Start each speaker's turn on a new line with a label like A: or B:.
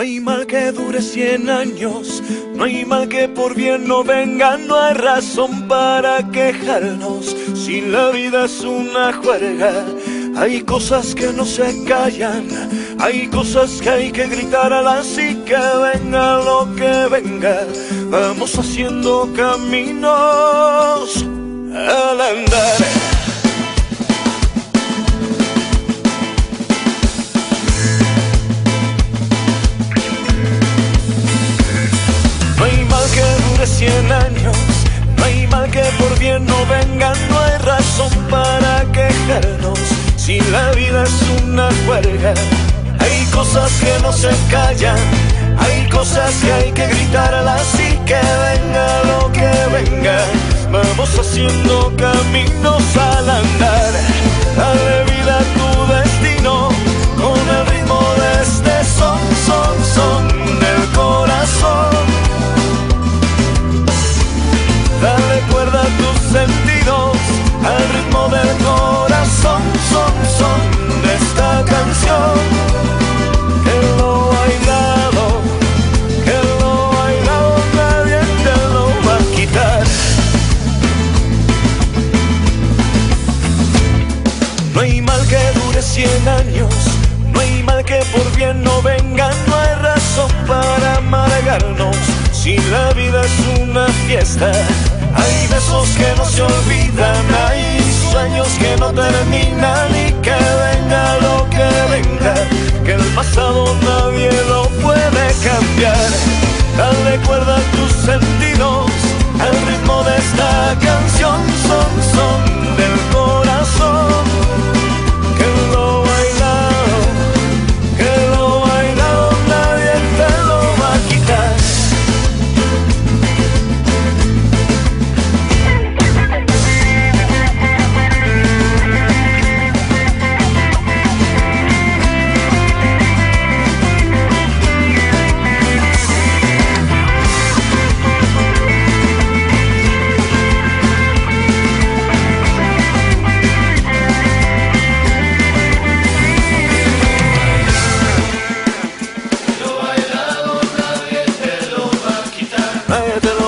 A: No hay mal que dure cien años, no hay mal que por bien no venga, no hay razón para quejarnos. Si la vida es una juerga, hay cosas que no se callan, hay cosas que hay que gritar a la y que venga lo que venga. Vamos haciendo caminos al andar. La vida es una huelga, hay cosas que no se callan, hay cosas que hay que gritar a y que venga lo que venga. Vamos haciendo caminos al andar, dale vida a tu destino con el ritmo de este son, son, son del corazón. Dale cuerda a tus sentidos al ritmo dure cien años, no hay mal que por bien no venga, no hay razón para amargarnos. Si la vida es una fiesta, hay besos que no se olvidan, hay sueños que no terminan y que venga lo que venga, que el pasado nadie lo puede cambiar. Dale cuerda a tus sentimientos Hey,